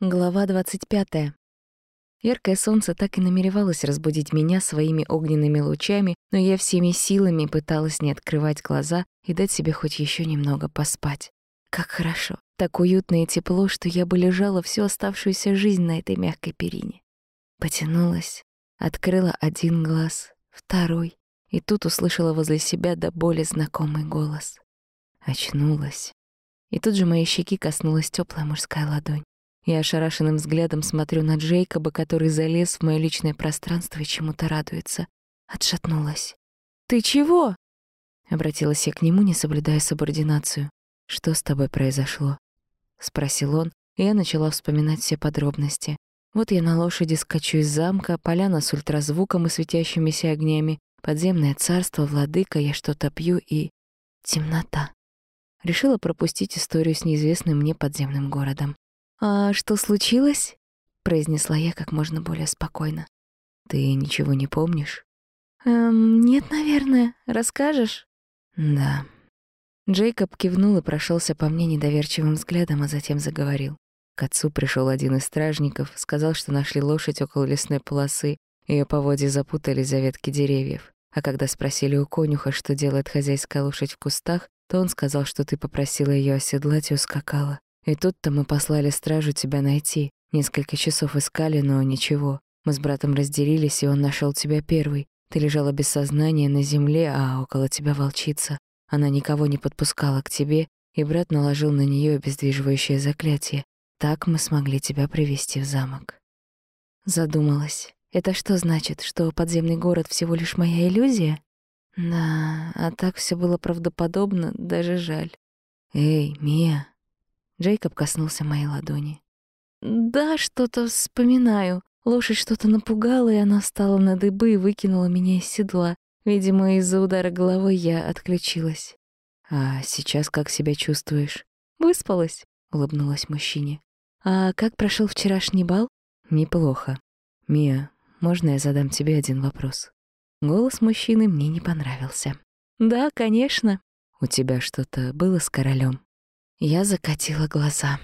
Глава 25. Яркое солнце так и намеревалось разбудить меня своими огненными лучами, но я всеми силами пыталась не открывать глаза и дать себе хоть еще немного поспать. Как хорошо, так уютно и тепло, что я бы лежала всю оставшуюся жизнь на этой мягкой перине. Потянулась, открыла один глаз, второй, и тут услышала возле себя до боли знакомый голос. Очнулась. И тут же моей щеки коснулась теплая мужская ладонь. Я ошарашенным взглядом смотрю на Джейкоба, который залез в моё личное пространство и чему-то радуется. Отшатнулась. «Ты чего?» Обратилась я к нему, не соблюдая субординацию. «Что с тобой произошло?» Спросил он, и я начала вспоминать все подробности. Вот я на лошади скачу из замка, поляна с ультразвуком и светящимися огнями, подземное царство, владыка, я что-то пью и... темнота. Решила пропустить историю с неизвестным мне подземным городом. «А что случилось?» — произнесла я как можно более спокойно. «Ты ничего не помнишь?» «Эм, нет, наверное. Расскажешь?» «Да». Джейкоб кивнул и прошелся по мне недоверчивым взглядом, а затем заговорил. К отцу пришел один из стражников, сказал, что нашли лошадь около лесной полосы, ее поводья запутались за ветки деревьев. А когда спросили у конюха, что делает хозяйская лошадь в кустах, то он сказал, что ты попросила ее оседлать и ускакала. И тут-то мы послали стражу тебя найти. Несколько часов искали, но ничего. Мы с братом разделились, и он нашел тебя первый. Ты лежала без сознания на земле, а около тебя волчица. Она никого не подпускала к тебе, и брат наложил на нее обездвиживающее заклятие. Так мы смогли тебя привести в замок. Задумалась. Это что значит, что подземный город всего лишь моя иллюзия? Да, а так все было правдоподобно, даже жаль. Эй, Мия, Джейкоб коснулся моей ладони. «Да, что-то вспоминаю. Лошадь что-то напугала, и она встала на дыбы и выкинула меня из седла. Видимо, из-за удара головой я отключилась. А сейчас как себя чувствуешь? Выспалась, улыбнулась мужчине. А как прошел вчерашний бал? Неплохо. Мия, можно я задам тебе один вопрос? Голос мужчины мне не понравился. Да, конечно. У тебя что-то было с королем? Я закатила глаза.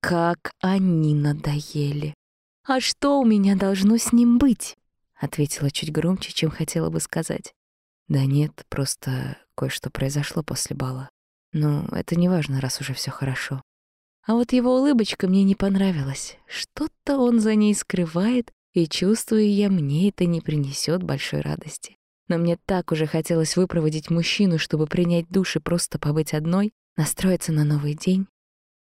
Как они надоели. А что у меня должно с ним быть? ответила чуть громче, чем хотела бы сказать. Да нет, просто кое-что произошло после бала. Но это не важно, раз уже все хорошо. А вот его улыбочка мне не понравилась. Что-то он за ней скрывает, и чувствую я, мне это не принесет большой радости. Но мне так уже хотелось выпроводить мужчину, чтобы принять душ и просто побыть одной, настроиться на новый день.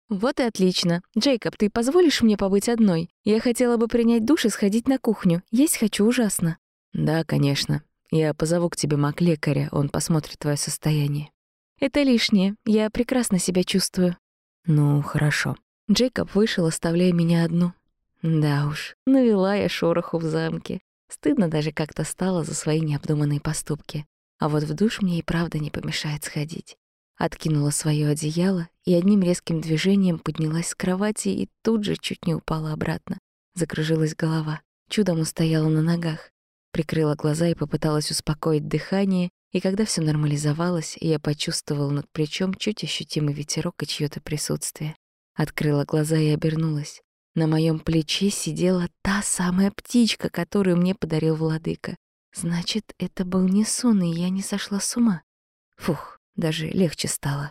Вот и отлично. Джейкоб, ты позволишь мне побыть одной? Я хотела бы принять душ и сходить на кухню. Есть хочу ужасно. Да, конечно. Я позову к тебе маг-лекаря, он посмотрит твое состояние. Это лишнее. Я прекрасно себя чувствую. Ну, хорошо. Джейкоб вышел, оставляя меня одну. Да уж, навела я шороху в замке. Стыдно даже как-то стало за свои необдуманные поступки. А вот в душ мне и правда не помешает сходить. Откинула свое одеяло и одним резким движением поднялась с кровати и тут же чуть не упала обратно. Закружилась голова. Чудом устояла на ногах. Прикрыла глаза и попыталась успокоить дыхание, и когда все нормализовалось, я почувствовала над плечом чуть ощутимый ветерок и чьё то присутствие. Открыла глаза и обернулась. На моем плече сидела та самая птичка, которую мне подарил владыка. Значит, это был не сон, и я не сошла с ума. Фух, даже легче стало.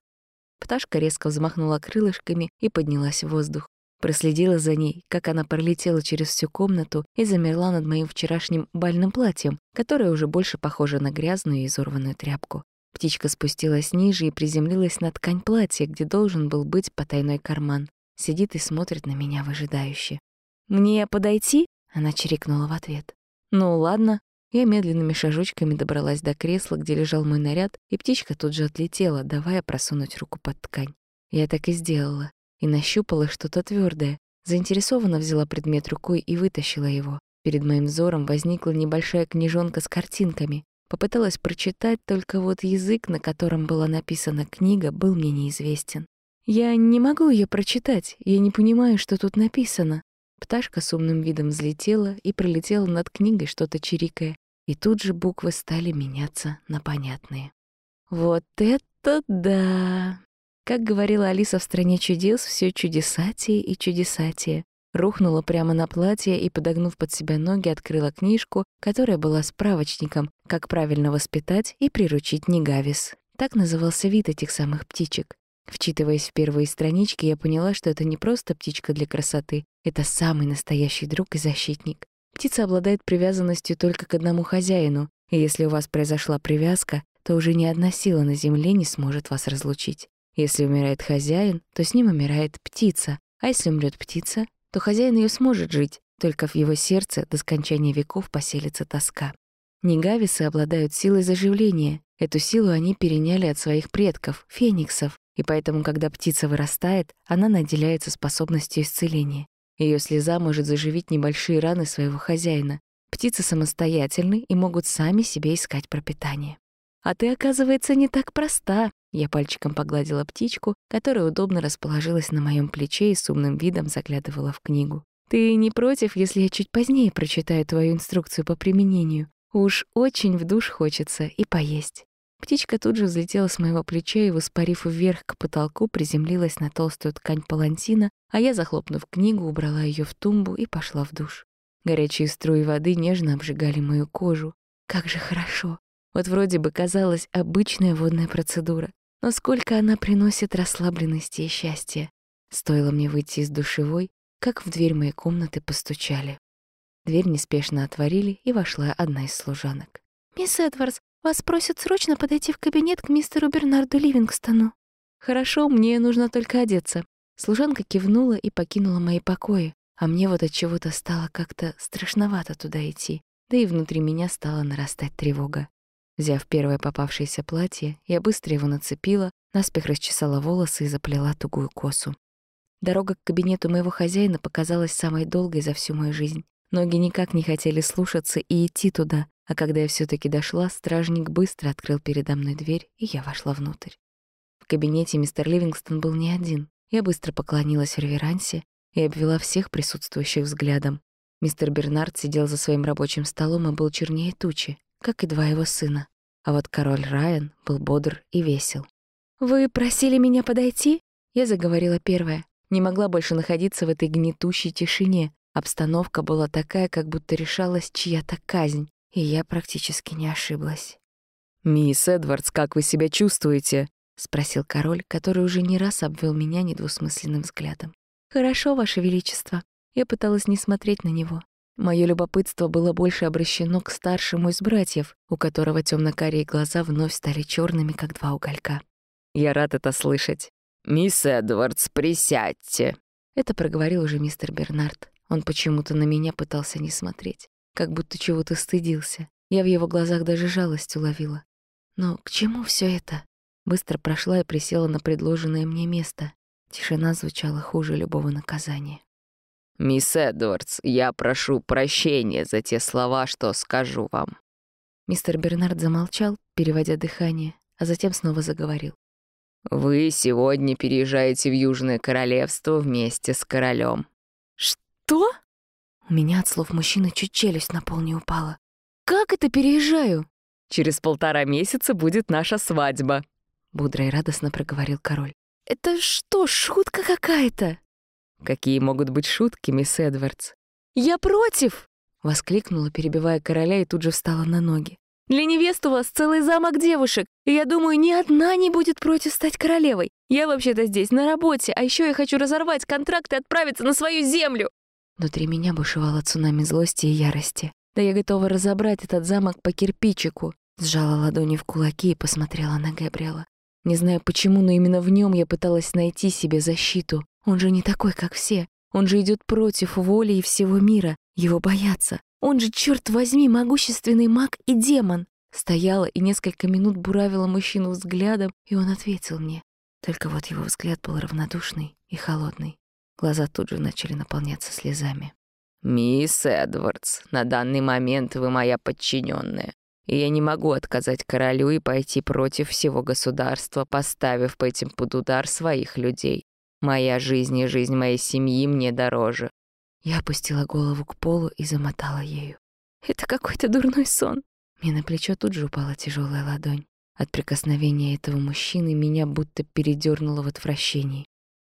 Пташка резко взмахнула крылышками и поднялась в воздух. Проследила за ней, как она пролетела через всю комнату и замерла над моим вчерашним бальным платьем, которое уже больше похоже на грязную и изорванную тряпку. Птичка спустилась ниже и приземлилась на ткань платья, где должен был быть потайной карман. Сидит и смотрит на меня выжидающе. «Мне подойти?» — она чирикнула в ответ. «Ну ладно», я медленными шажочками добралась до кресла, где лежал мой наряд, и птичка тут же отлетела, давая просунуть руку под ткань. Я так и сделала, и нащупала что-то твердое. Заинтересованно взяла предмет рукой и вытащила его. Перед моим взором возникла небольшая книжонка с картинками. Попыталась прочитать, только вот язык, на котором была написана книга, был мне неизвестен. «Я не могу ее прочитать, я не понимаю, что тут написано», Пташка с умным видом взлетела и пролетела над книгой, что-то чирикая, и тут же буквы стали меняться на понятные. «Вот это да!» Как говорила Алиса в «Стране чудес», все чудесатие и чудесатие. Рухнула прямо на платье и, подогнув под себя ноги, открыла книжку, которая была справочником, как правильно воспитать и приручить негавис. Так назывался вид этих самых птичек. Вчитываясь в первые странички, я поняла, что это не просто птичка для красоты, это самый настоящий друг и защитник. Птица обладает привязанностью только к одному хозяину, и если у вас произошла привязка, то уже ни одна сила на земле не сможет вас разлучить. Если умирает хозяин, то с ним умирает птица, а если умрет птица, то хозяин ее сможет жить, только в его сердце до скончания веков поселится тоска. Негависы обладают силой заживления. Эту силу они переняли от своих предков, фениксов, и поэтому, когда птица вырастает, она наделяется способностью исцеления. Ее слеза может заживить небольшие раны своего хозяина. Птицы самостоятельны и могут сами себе искать пропитание. «А ты, оказывается, не так проста», я пальчиком погладила птичку, которая удобно расположилась на моем плече и с умным видом заглядывала в книгу. «Ты не против, если я чуть позднее прочитаю твою инструкцию по применению? Уж очень в душ хочется и поесть». Птичка тут же взлетела с моего плеча и, воспарив вверх к потолку, приземлилась на толстую ткань палантина, а я, захлопнув книгу, убрала ее в тумбу и пошла в душ. Горячие струи воды нежно обжигали мою кожу. Как же хорошо! Вот вроде бы казалась обычная водная процедура, но сколько она приносит расслабленности и счастья. Стоило мне выйти из душевой, как в дверь моей комнаты постучали. Дверь неспешно отворили, и вошла одна из служанок. «Мисс Эдвардс, вас просят срочно подойти в кабинет к мистеру Бернарду Ливингстону». «Хорошо, мне нужно только одеться». Служанка кивнула и покинула мои покои, а мне вот от чего-то стало как-то страшновато туда идти, да и внутри меня стала нарастать тревога. Взяв первое попавшееся платье, я быстро его нацепила, наспех расчесала волосы и заплела тугую косу. Дорога к кабинету моего хозяина показалась самой долгой за всю мою жизнь. Ноги никак не хотели слушаться и идти туда, а когда я все таки дошла, стражник быстро открыл передо мной дверь, и я вошла внутрь. В кабинете мистер Ливингстон был не один. Я быстро поклонилась в реверансе и обвела всех присутствующих взглядом. Мистер Бернард сидел за своим рабочим столом и был чернее тучи, как и два его сына. А вот король Райан был бодр и весел. «Вы просили меня подойти?» Я заговорила первая. Не могла больше находиться в этой гнетущей тишине. Обстановка была такая, как будто решалась чья-то казнь, и я практически не ошиблась. «Мисс Эдвардс, как вы себя чувствуете?» — спросил король, который уже не раз обвел меня недвусмысленным взглядом. «Хорошо, Ваше Величество». Я пыталась не смотреть на него. Мое любопытство было больше обращено к старшему из братьев, у которого темно-карие глаза вновь стали черными, как два уголька. «Я рад это слышать». «Мисс Эдвардс, присядьте!» Это проговорил уже мистер Бернард. Он почему-то на меня пытался не смотреть, как будто чего-то стыдился. Я в его глазах даже жалость уловила. Но к чему все это? Быстро прошла и присела на предложенное мне место. Тишина звучала хуже любого наказания. «Мисс Эдвардс, я прошу прощения за те слова, что скажу вам». Мистер Бернард замолчал, переводя дыхание, а затем снова заговорил. «Вы сегодня переезжаете в Южное Королевство вместе с королем. «Что?» У меня от слов мужчины чуть челюсть на пол не упала. «Как это переезжаю?» «Через полтора месяца будет наша свадьба», — бодро и радостно проговорил король. «Это что, шутка какая-то?» Какие могут быть шутки, мисс Эдвардс? «Я против!» — воскликнула, перебивая короля, и тут же встала на ноги. «Для невест у вас целый замок девушек, и я думаю, ни одна не будет против стать королевой. Я вообще-то здесь на работе, а еще я хочу разорвать контракт и отправиться на свою землю!» Внутри меня бушевало цунами злости и ярости. Да я готова разобрать этот замок по кирпичику. Сжала ладони в кулаки и посмотрела на Габриэла. Не знаю почему, но именно в нем я пыталась найти себе защиту. Он же не такой, как все. Он же идет против воли и всего мира. Его боятся. Он же, черт возьми, могущественный маг и демон. Стояла и несколько минут буравила мужчину взглядом, и он ответил мне. Только вот его взгляд был равнодушный и холодный. Глаза тут же начали наполняться слезами. «Мисс Эдвардс, на данный момент вы моя подчиненная, и я не могу отказать королю и пойти против всего государства, поставив по этим под удар своих людей. Моя жизнь и жизнь моей семьи мне дороже». Я опустила голову к полу и замотала ею. «Это какой-то дурной сон». Мне на плечо тут же упала тяжелая ладонь. От прикосновения этого мужчины меня будто передёрнуло в отвращении.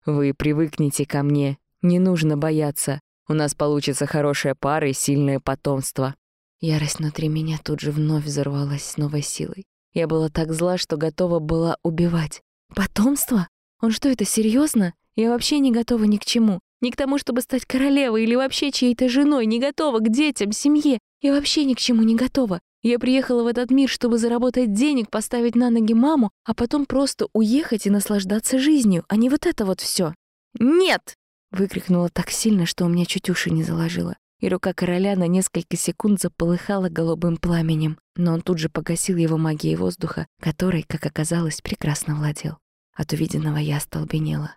«Вы привыкните ко мне. Не нужно бояться. У нас получится хорошая пара и сильное потомство». Ярость внутри меня тут же вновь взорвалась с новой силой. Я была так зла, что готова была убивать. «Потомство? Он что, это серьезно? Я вообще не готова ни к чему. Ни к тому, чтобы стать королевой или вообще чьей-то женой. Не готова к детям, семье. Я вообще ни к чему не готова. Я приехала в этот мир, чтобы заработать денег, поставить на ноги маму, а потом просто уехать и наслаждаться жизнью, а не вот это вот все. «Нет!» — выкрикнула так сильно, что у меня чуть уши не заложило. И рука короля на несколько секунд заполыхала голубым пламенем, но он тут же погасил его магией воздуха, которой, как оказалось, прекрасно владел. От увиденного я остолбенела.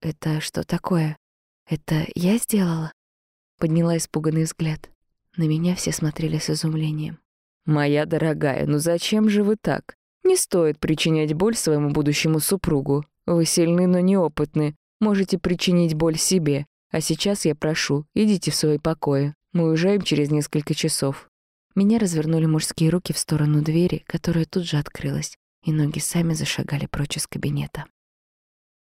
«Это что такое? Это я сделала?» Подняла испуганный взгляд. На меня все смотрели с изумлением. «Моя дорогая, ну зачем же вы так? Не стоит причинять боль своему будущему супругу. Вы сильны, но неопытны. Можете причинить боль себе. А сейчас я прошу, идите в свои покои. Мы уезжаем через несколько часов». Меня развернули мужские руки в сторону двери, которая тут же открылась, и ноги сами зашагали прочь из кабинета.